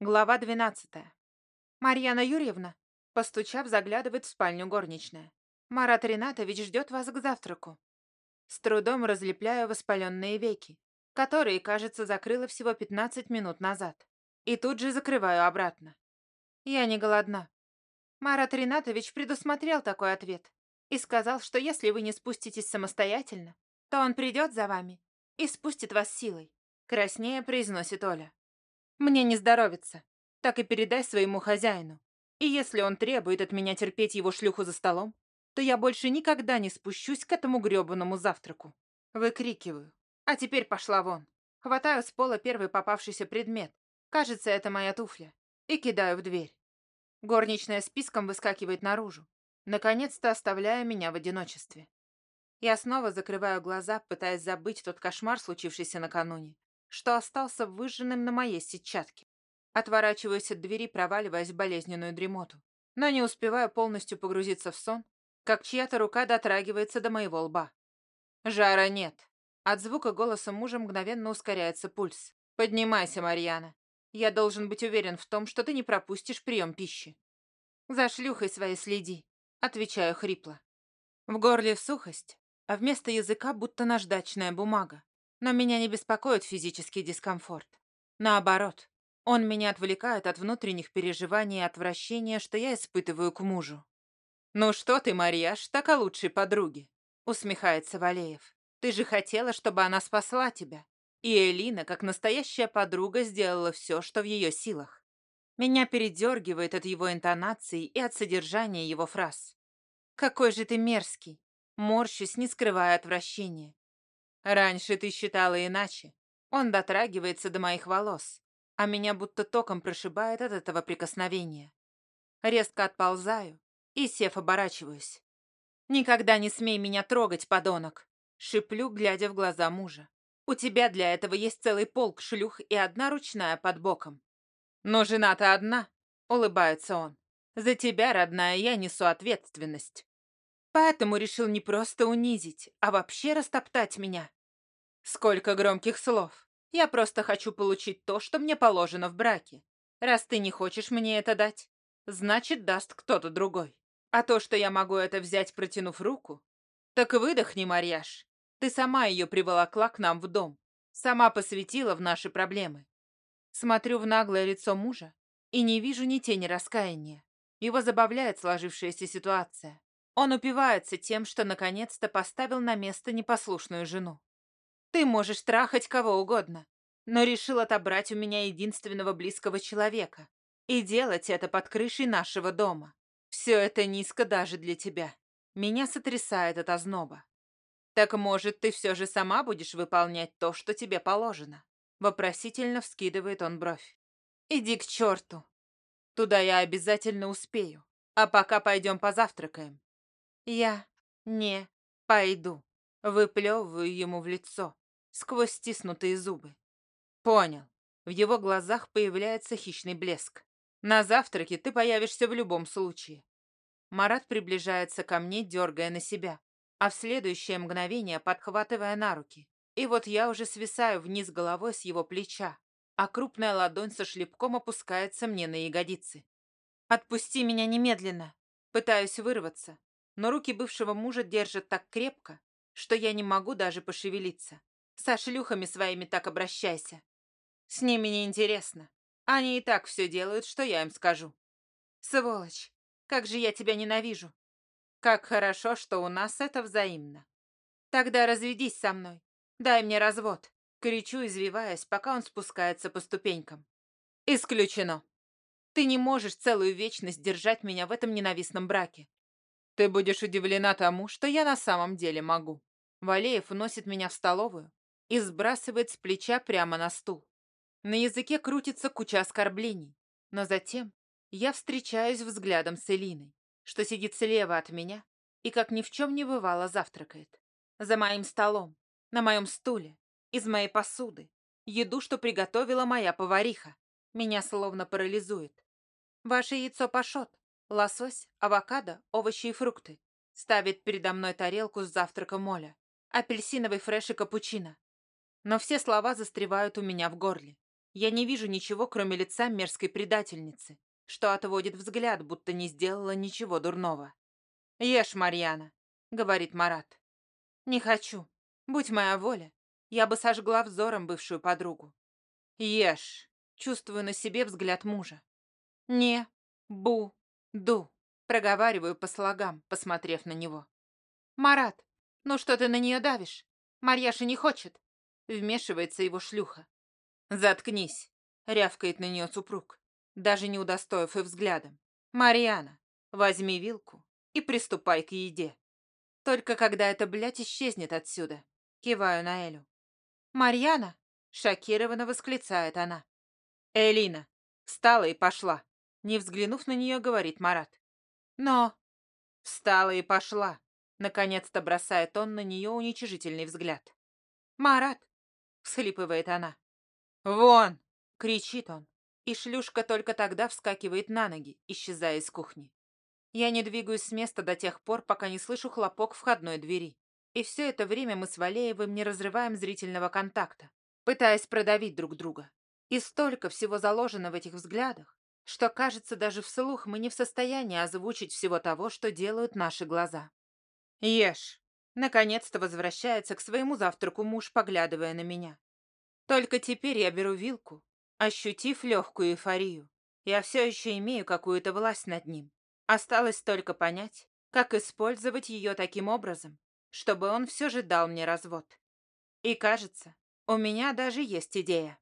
Глава 12. Марьяна Юрьевна, постучав, заглядывает в спальню горничная. Марат Ринатович ждет вас к завтраку. С трудом разлепляю воспаленные веки, которые, кажется, закрыла всего 15 минут назад. И тут же закрываю обратно. Я не голодна. Марат Ринатович предусмотрел такой ответ и сказал, что если вы не спуститесь самостоятельно, то он придет за вами и спустит вас силой. Краснее произносит Оля. Мне не здоровится. Так и передай своему хозяину. И если он требует от меня терпеть его шлюху за столом, то я больше никогда не спущусь к этому грёбаному завтраку. Выкрикиваю. А теперь пошла вон. Хватаю с пола первый попавшийся предмет. Кажется, это моя туфля. И кидаю в дверь. Горничная списком выскакивает наружу, наконец-то оставляя меня в одиночестве. Я снова закрываю глаза, пытаясь забыть тот кошмар, случившийся накануне, что остался выжженным на моей сетчатке. Отворачиваюсь от двери, проваливаясь в болезненную дремоту. Но не успеваю полностью погрузиться в сон, как чья-то рука дотрагивается до моего лба. Жара нет. От звука голоса мужа мгновенно ускоряется пульс. «Поднимайся, Марьяна. Я должен быть уверен в том, что ты не пропустишь прием пищи». «За шлюхой своей следи», — отвечаю хрипло. В горле сухость, а вместо языка будто наждачная бумага. Но меня не беспокоит физический дискомфорт. Наоборот, он меня отвлекает от внутренних переживаний и отвращения, что я испытываю к мужу. «Ну что ты, Марьяш, так о лучшей подруге?» — усмехается Валеев. «Ты же хотела, чтобы она спасла тебя. И Элина, как настоящая подруга, сделала все, что в ее силах. Меня передергивает от его интонации и от содержания его фраз. «Какой же ты мерзкий!» Морщусь, не скрывая отвращения. Раньше ты считала иначе. Он дотрагивается до моих волос, а меня будто током прошибает от этого прикосновения. Резко отползаю и, сев, оборачиваюсь. «Никогда не смей меня трогать, подонок!» Шиплю, глядя в глаза мужа. «У тебя для этого есть целый полк шлюх и одна ручная под боком». «Но жена-то одна», — улыбается он. «За тебя, родная, я несу ответственность. Поэтому решил не просто унизить, а вообще растоптать меня. Сколько громких слов. Я просто хочу получить то, что мне положено в браке. Раз ты не хочешь мне это дать, значит, даст кто-то другой. А то, что я могу это взять, протянув руку, так выдохни, Марьяш. Ты сама ее приволокла к нам в дом. Сама посвятила в наши проблемы. Смотрю в наглое лицо мужа и не вижу ни тени раскаяния. Его забавляет сложившаяся ситуация. Он упивается тем, что наконец-то поставил на место непослушную жену. Ты можешь трахать кого угодно, но решил отобрать у меня единственного близкого человека и делать это под крышей нашего дома. Все это низко даже для тебя. Меня сотрясает от озноба. Так может, ты все же сама будешь выполнять то, что тебе положено? Вопросительно вскидывает он бровь. Иди к черту. Туда я обязательно успею. А пока пойдем позавтракаем. Я не пойду. Выплевываю ему в лицо сквозь стиснутые зубы. Понял. В его глазах появляется хищный блеск. На завтраке ты появишься в любом случае. Марат приближается ко мне, дергая на себя, а в следующее мгновение подхватывая на руки. И вот я уже свисаю вниз головой с его плеча, а крупная ладонь со шлепком опускается мне на ягодицы. «Отпусти меня немедленно!» Пытаюсь вырваться, но руки бывшего мужа держат так крепко, что я не могу даже пошевелиться. Со шлюхами своими так обращайся. С ними неинтересно. Они и так все делают, что я им скажу. Сволочь, как же я тебя ненавижу. Как хорошо, что у нас это взаимно. Тогда разведись со мной. Дай мне развод. Кричу, извиваясь, пока он спускается по ступенькам. Исключено. Ты не можешь целую вечность держать меня в этом ненавистном браке. Ты будешь удивлена тому, что я на самом деле могу. Валеев уносит меня в столовую, и сбрасывает с плеча прямо на стул. На языке крутится куча оскорблений, но затем я встречаюсь взглядом с Элиной, что сидит слева от меня и, как ни в чем не бывало, завтракает. За моим столом, на моем стуле, из моей посуды, еду, что приготовила моя повариха. Меня словно парализует. Ваше яйцо пашот, лосось, авокадо, овощи и фрукты. Ставит передо мной тарелку с завтраком Моля. Апельсиновый фреш и капучино но все слова застревают у меня в горле. Я не вижу ничего, кроме лица мерзкой предательницы, что отводит взгляд, будто не сделала ничего дурного. «Ешь, Марьяна», — говорит Марат. «Не хочу. Будь моя воля, я бы сожгла взором бывшую подругу». «Ешь», — чувствую на себе взгляд мужа. «Не, бу, ду», — проговариваю по слогам, посмотрев на него. «Марат, ну что ты на нее давишь? Марьяша не хочет», — вмешивается его шлюха. «Заткнись», — рявкает на нее супруг, даже не удостоив и взглядом. «Марьяна, возьми вилку и приступай к еде. Только когда эта блядь исчезнет отсюда», — киваю на Элю. «Марьяна?» — шокированно восклицает она. «Элина, встала и пошла», — не взглянув на нее, говорит Марат. «Но...» «Встала и пошла», — наконец-то бросает он на нее уничижительный взгляд. «Марат!» — всхлипывает она. «Вон!» — кричит он, и шлюшка только тогда вскакивает на ноги, исчезая из кухни. Я не двигаюсь с места до тех пор, пока не слышу хлопок входной двери. И все это время мы с Валеевым не разрываем зрительного контакта, пытаясь продавить друг друга. И столько всего заложено в этих взглядах, что, кажется, даже вслух мы не в состоянии озвучить всего того, что делают наши глаза. «Ешь!» Наконец-то возвращается к своему завтраку муж, поглядывая на меня. Только теперь я беру вилку, ощутив легкую эйфорию. Я все еще имею какую-то власть над ним. Осталось только понять, как использовать ее таким образом, чтобы он все же дал мне развод. И кажется, у меня даже есть идея.